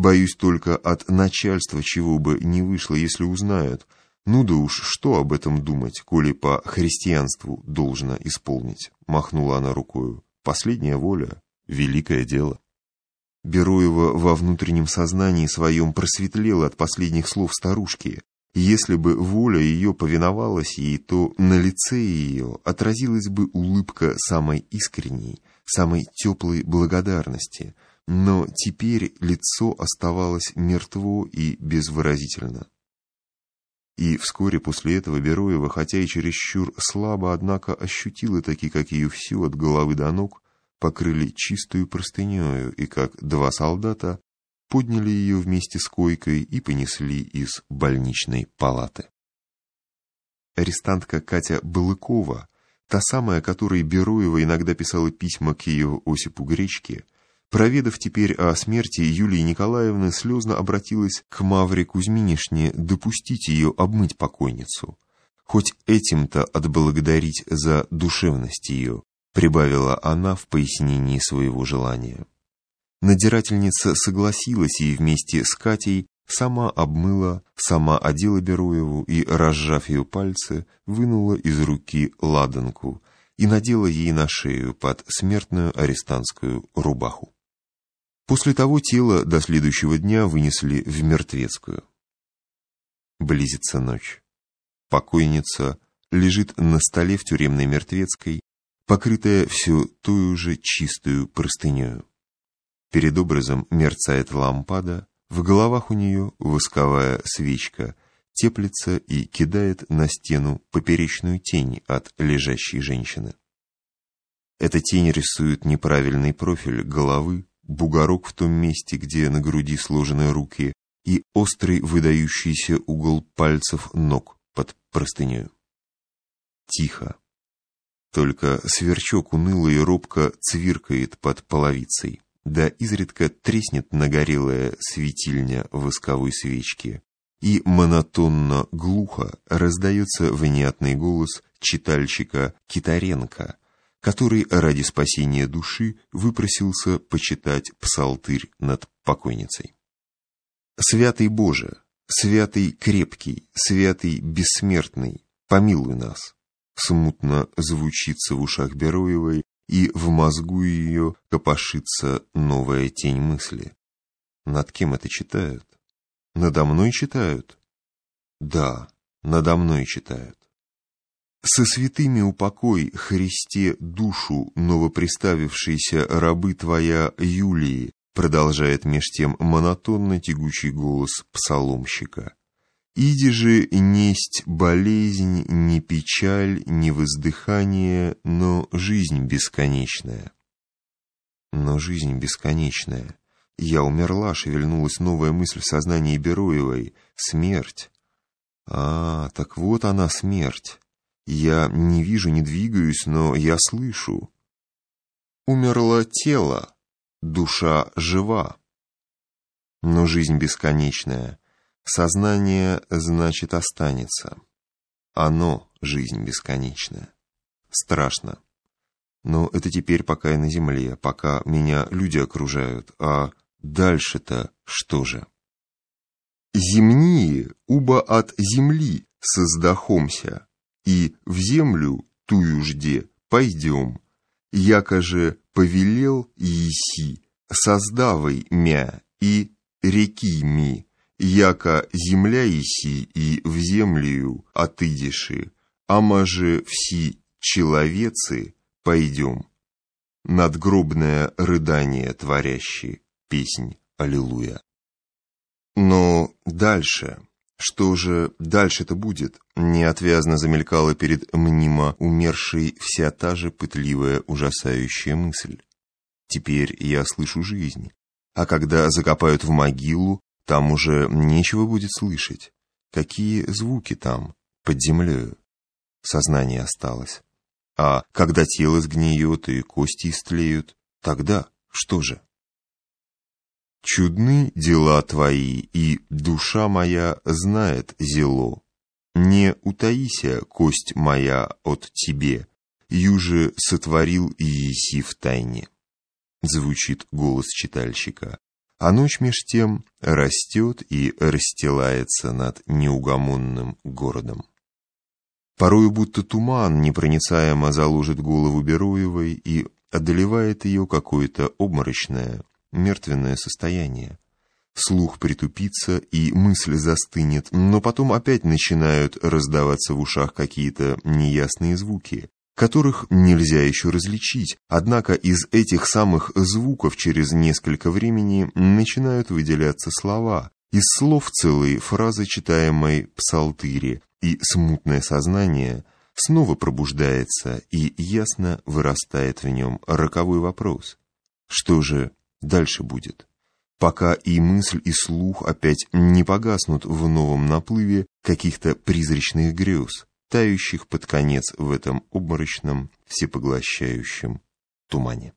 Боюсь только от начальства чего бы не вышло, если узнают. Ну да уж, что об этом думать, коли по христианству должно исполнить?» Махнула она рукою. «Последняя воля — великое дело». Бероева во внутреннем сознании своем просветлела от последних слов старушки. Если бы воля ее повиновалась ей, то на лице ее отразилась бы улыбка самой искренней, самой теплой благодарности, но теперь лицо оставалось мертво и безвыразительно. И вскоре после этого Бероева, хотя и чересчур слабо, однако ощутила таки, как ее все от головы до ног покрыли чистую простынею, и как два солдата подняли ее вместе с койкой и понесли из больничной палаты. Арестантка Катя Балыкова, та самая, которой Бероева иногда писала письма к ее Осипу Гречке, проведав теперь о смерти Юлии Николаевны, слезно обратилась к Мавре Кузьминишне допустить ее обмыть покойницу, хоть этим-то отблагодарить за душевность ее, прибавила она в пояснении своего желания. Надирательница согласилась и вместе с Катей сама обмыла, сама одела Бероеву и, разжав ее пальцы, вынула из руки ладанку и надела ей на шею под смертную арестантскую рубаху. После того тело до следующего дня вынесли в мертвецкую. Близится ночь. Покойница лежит на столе в тюремной мертвецкой, покрытая все той же чистую простынею. Перед образом мерцает лампада, в головах у нее восковая свечка, теплится и кидает на стену поперечную тень от лежащей женщины. Эта тень рисует неправильный профиль головы, бугорок в том месте, где на груди сложены руки, и острый выдающийся угол пальцев ног под простынею. Тихо. Только сверчок уныло и робко цвиркает под половицей да изредка треснет нагорелая светильня восковой свечки, и монотонно глухо раздается внятный голос читальщика Китаренко, который ради спасения души выпросился почитать псалтырь над покойницей. «Святый Боже, святый крепкий, святый бессмертный, помилуй нас!» Смутно звучится в ушах Бероевой, и в мозгу ее копошится новая тень мысли. Над кем это читают? Надо мной читают? Да, надо мной читают. Со святыми упокой, Христе, душу новоприставившейся рабы Твоя Юлии, продолжает меж тем монотонно тягучий голос псаломщика. Иди же несть болезнь, не печаль, не воздыхание, но жизнь бесконечная. Но жизнь бесконечная. Я умерла, шевельнулась новая мысль в сознании Бероевой. Смерть. А, так вот она, смерть. Я не вижу, не двигаюсь, но я слышу. Умерло тело, душа жива. Но жизнь бесконечная. Сознание, значит, останется. Оно — жизнь бесконечная. Страшно. Но это теперь пока я на земле, пока меня люди окружают. А дальше-то что же? Земние, уба от земли создахомся, и в землю тую жде пойдем. Яко же повелел Еси, создавай мя и реки ми, яко земля иси и в землю отыдеши, ама же все человецы пойдем. Надгробное рыдание творящий, песнь Аллилуйя. Но дальше, что же дальше-то будет? Неотвязно замелькала перед мнимо умершей вся та же пытливая ужасающая мысль. Теперь я слышу жизнь, а когда закопают в могилу, там уже нечего будет слышать. Какие звуки там, под землею? Сознание осталось. А когда тело сгниет и кости истлеют, тогда что же? Чудны дела твои, и душа моя знает зело. Не утаися, кость моя, от тебе, юже сотворил и еси в тайне. Звучит голос читальщика а ночь меж тем растет и расстилается над неугомонным городом. Порою будто туман непроницаемо заложит голову Бероевой и одолевает ее какое-то обморочное, мертвенное состояние. Слух притупится и мысль застынет, но потом опять начинают раздаваться в ушах какие-то неясные звуки, которых нельзя еще различить, однако из этих самых звуков через несколько времени начинают выделяться слова, из слов целой фразы читаемой псалтыри, и смутное сознание снова пробуждается и ясно вырастает в нем роковой вопрос. Что же дальше будет? Пока и мысль, и слух опять не погаснут в новом наплыве каких-то призрачных грез, тающих под конец в этом обморочном, всепоглощающем тумане.